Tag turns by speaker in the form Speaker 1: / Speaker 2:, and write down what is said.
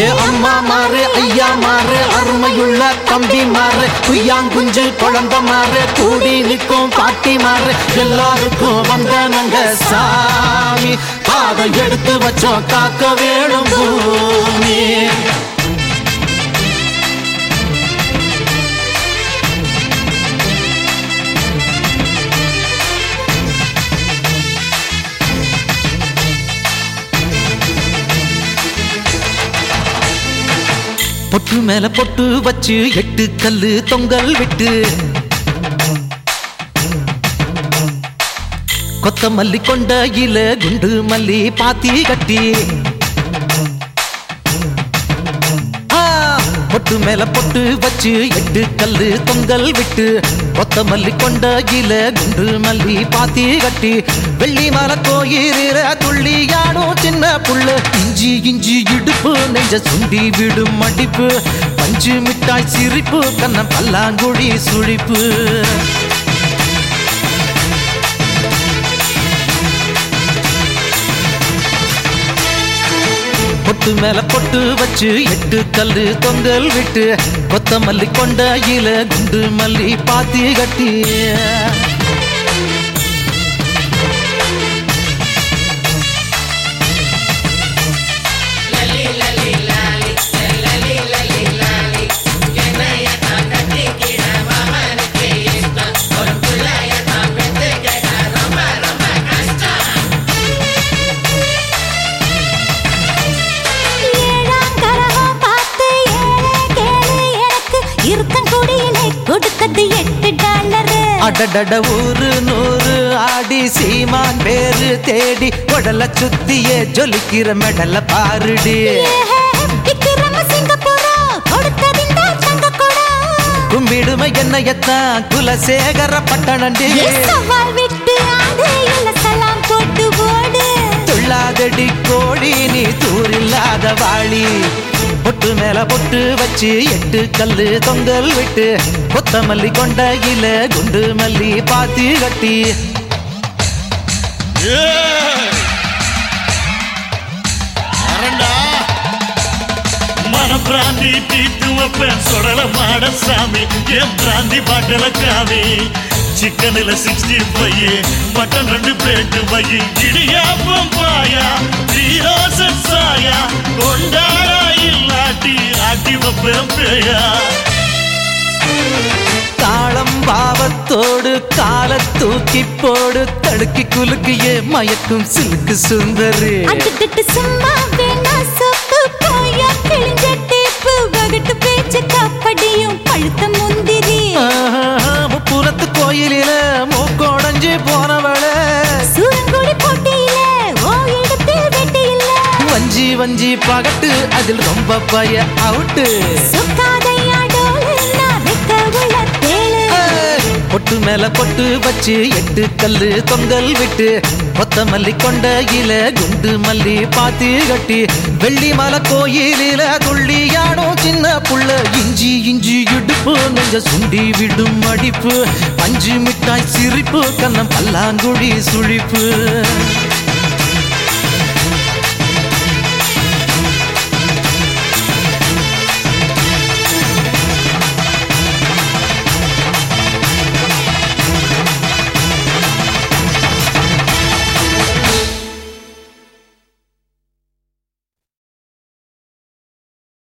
Speaker 1: ஏ அம்மா மாறு ஐயா மாறு அருமையுள்ள தம்பி மாறு குய்யாங்குஞ்சு குழந்த மாறு கூடி நிற்கும் பாட்டி மாறு எல்லாருக்கும் வந்த வந்தனங்க சாமி. பாதம் எடுத்து வச்சோம் காக்க வேணும் பூமி. பொட்டு மேல பொட்டு வச்சு எட்டு கல்லு தொங்கல் விட்டு. கொத்த மல்லி கொண்ட இல குண்டு மல்லி பாத்தி கட்டி. பொட்டு மேல பொட்டு வச்சு எட்டு கல்லு தொங்கல் விட்டு கொத்த மல்லி கொண்ட இல குண்டு மல்லி பாத்தி கட்டி வெள்ளி மல கோயில துள்ளி யாடும் சின்ன புள்ள. இஞ்சி இஞ்சி இடுப்பு நெஞ்ச சுண்டி விடும் மடிப்பு. பஞ்சு மிட்டாய் சிரிப்பு கண்ண பல்லாங்குழி சுழிப்பு. பொட்டு மேல பொட்டு வச்சு எட்டு கல்லு தொங்கல் விட்டு கொத்த மல்லி கொண்ட இல குண்டு மல்லி பாத்தி கட்டி
Speaker 2: எட்டு டாலரு.
Speaker 1: அடடட ஊரு நூறு ஆடி சீமான் பேரு தேடி உடல சுத்தியே ஜொலிக்கிற மெடல பாருடி. கும்பிடுமை என்னையத்தான் குலசேகர பட்டணண்டி துள்ளாதடி கோழி நீ தூரில்லாத வாளி. பொட்டு மேல பொட்டு வச்சு எட்டு கல்லு தொங்கல் விட்டு கொத்தமல்லி கொண்ட இல குண்டு மல்லி பாத்தி கட்டி.
Speaker 3: பிராந்தி தீட்டு வைப்பேன். சுடல மாட சாமி என் பிராந்தி பாட்டல காமி. சிக்கனில் சிக்ஸ்டி ஃபைவ் மட்டன் ரெண்டு பிளேட்டு வை. இடியாப்பம் பாயா தீரோசன் சாயா கொண்டா பேயா
Speaker 1: தாளம் பாவத்தோடு கால தூக்கி போடு. தடுக்கி குலுக்கியே மயக்கும் சிலுக்கு சுந்தரி.
Speaker 2: சும்மா வேணா
Speaker 1: வஞ்சி பகட்டு அதில் ரொம்ப பய அவுட்டு. பொட்டு மேல பொட்டு வச்சு எட்டு கல்லு தொங்கல் விட்டு கொத்தமல்லி கொண்ட இல குண்டு மல்லி பாத்தி கட்டி வெள்ளி மலை கோயிலில துள்ளி யாடும் சின்ன புள்ள இஞ்சி இஞ்சி இடுப்பு நெஞ்ச சுண்டி விடும் அடிப்பு பஞ்சு மிட்டாய் சிரிப்பு கண்ணம் பல்லாங்குழி சுழிப்பு.